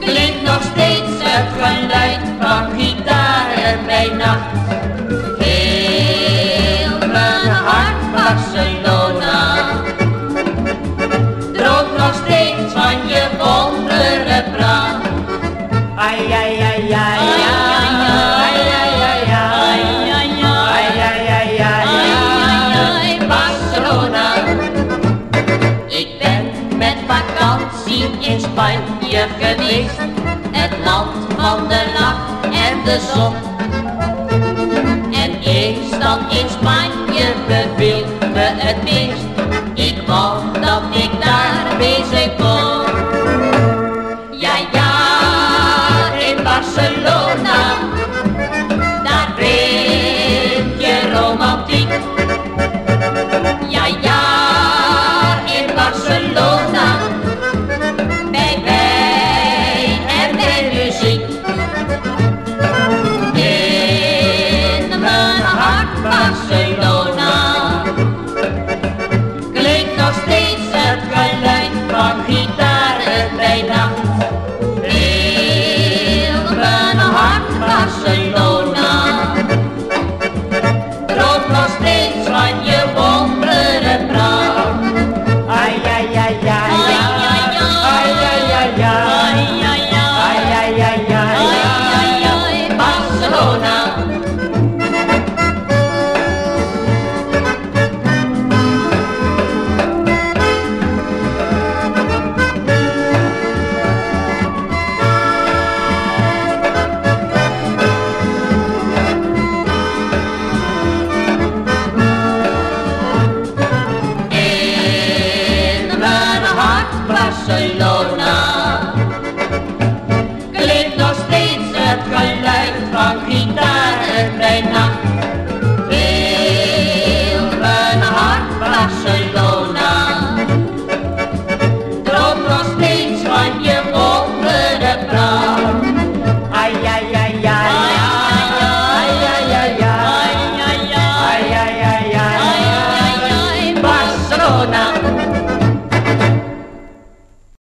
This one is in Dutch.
Klinkt nog steeds het geluid van gitaren bij nacht. Heel mijn hart Barcelona. in Spanje geweest, het land van de lach en de zon. En eens dan in Spanje beviel me het weer. Thursday. ah